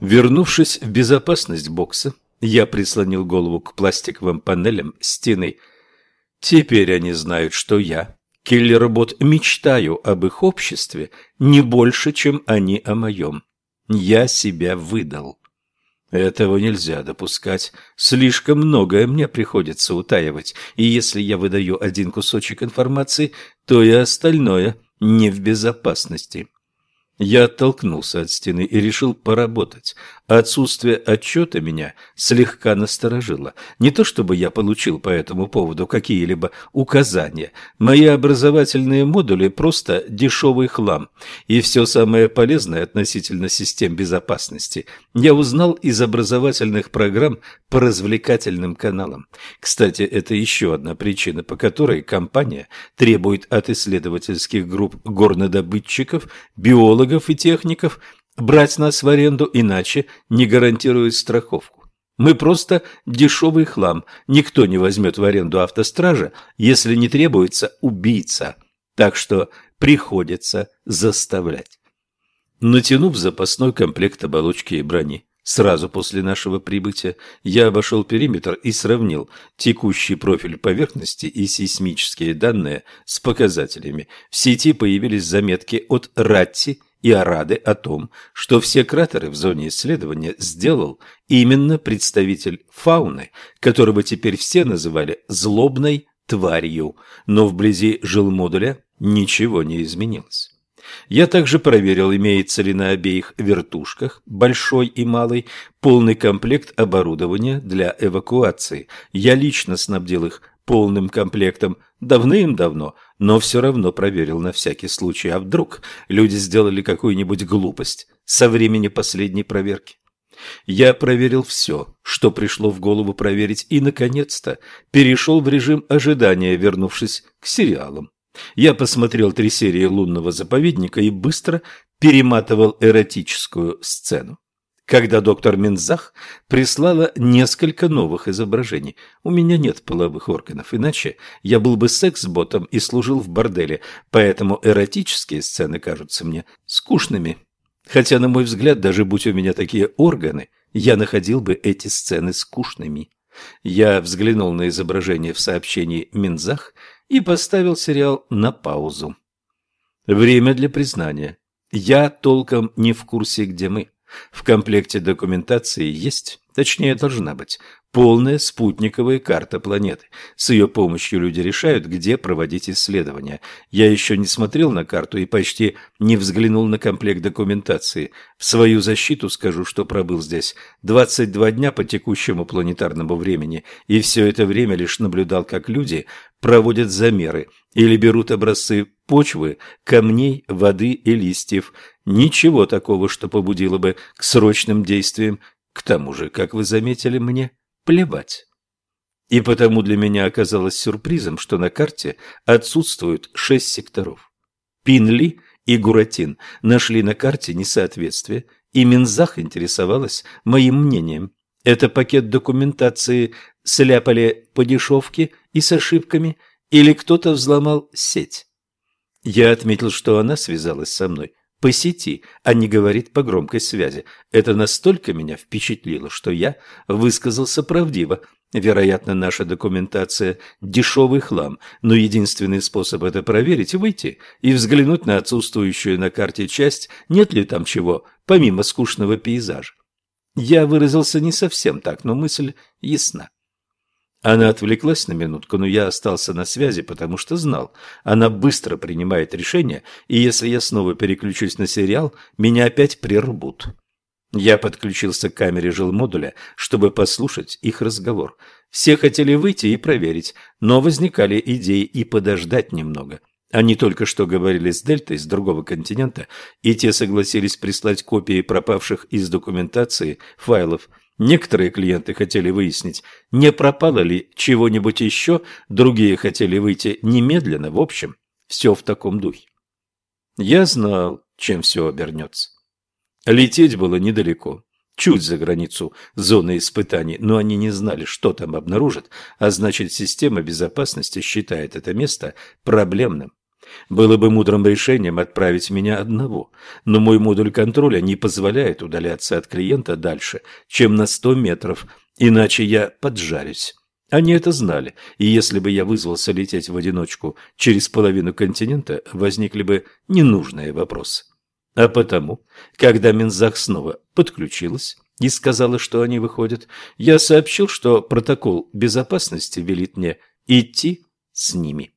Вернувшись в безопасность бокса, я прислонил голову к пластиковым панелям стены. Теперь они знают, что я, киллер-бот, мечтаю об их обществе не больше, чем они о моем. Я себя выдал. Этого нельзя допускать. Слишком многое мне приходится утаивать, и если я выдаю один кусочек информации, то и остальное не в безопасности. Я оттолкнулся от стены и решил поработать. Отсутствие отчета меня слегка насторожило. Не то чтобы я получил по этому поводу какие-либо указания. Мои образовательные модули просто дешевый хлам. И все самое полезное относительно систем безопасности я узнал из образовательных программ по развлекательным каналам. Кстати, это еще одна причина, по которой компания требует от исследовательских групп горнодобытчиков, биологов, и техников брать нас в аренду, иначе не гарантирует страховку. Мы просто дешевый хлам. Никто не возьмет в аренду автостража, если не требуется убийца. Так что приходится заставлять. Натянув запасной комплект оболочки и брони, сразу после нашего прибытия, я обошел периметр и сравнил текущий профиль поверхности и сейсмические данные с показателями. В сети появились заметки от Ратти и Арады о том, что все кратеры в зоне исследования сделал именно представитель фауны, которого теперь все называли «злобной тварью», но вблизи жилмодуля ничего не изменилось. Я также проверил, имеется ли на обеих вертушках, большой и малой, полный комплект оборудования для эвакуации. Я лично снабдил их полным комплектом давным-давно, но все равно проверил на всякий случай. А вдруг люди сделали какую-нибудь глупость со времени последней проверки? Я проверил все, что пришло в голову проверить, и, наконец-то, перешел в режим ожидания, вернувшись к сериалам. Я посмотрел три серии «Лунного заповедника» и быстро перематывал эротическую сцену когда доктор Минзах прислала несколько новых изображений. У меня нет половых органов, иначе я был бы секс-ботом и служил в борделе, поэтому эротические сцены кажутся мне скучными. Хотя, на мой взгляд, даже будь у меня такие органы, я находил бы эти сцены скучными. Я взглянул на изображение в сообщении Минзах и поставил сериал на паузу. Время для признания. Я толком не в курсе, где мы. В комплекте документации есть, точнее должна быть, полная спутниковая карта планеты. С ее помощью люди решают, где проводить исследования. Я еще не смотрел на карту и почти не взглянул на комплект документации. В свою защиту скажу, что пробыл здесь 22 дня по текущему планетарному времени, и все это время лишь наблюдал, как люди проводят замеры или берут образцы почвы, камней, воды и листьев. Ничего такого, что побудило бы к срочным действиям. К тому же, как вы заметили, мне плевать. И потому для меня оказалось сюрпризом, что на карте отсутствуют шесть секторов. Пинли и Гуратин нашли на карте несоответствие, и Минзах интересовалась моим мнением. Это пакет документации сляпали по дешевке и с ошибками, или кто-то взломал сеть. Я отметил, что она связалась со мной по сети, а не говорит по громкой связи. Это настолько меня впечатлило, что я высказался правдиво. Вероятно, наша документация – дешевый хлам, но единственный способ это проверить – выйти и взглянуть на отсутствующую на карте часть, нет ли там чего, помимо скучного пейзажа. Я выразился не совсем так, но мысль ясна. Она отвлеклась на минутку, но я остался на связи, потому что знал. Она быстро принимает решения, и если я снова переключусь на сериал, меня опять прервут. Я подключился к камере жилмодуля, чтобы послушать их разговор. Все хотели выйти и проверить, но возникали идеи и подождать немного. Они только что говорили с Дельтой с другого континента, и те согласились прислать копии пропавших из документации файлов Некоторые клиенты хотели выяснить, не пропало ли чего-нибудь еще, другие хотели выйти немедленно, в общем, все в таком духе. Я знал, чем все обернется. Лететь было недалеко, чуть за границу зоны испытаний, но они не знали, что там обнаружат, а значит система безопасности считает это место проблемным. Было бы мудрым решением отправить меня одного, но мой модуль контроля не позволяет удаляться от клиента дальше, чем на 100 метров, иначе я поджарюсь. Они это знали, и если бы я вызвался лететь в одиночку через половину континента, возникли бы ненужные вопросы. А потому, когда Минзах снова подключилась и сказала, что они выходят, я сообщил, что протокол безопасности велит мне идти с ними.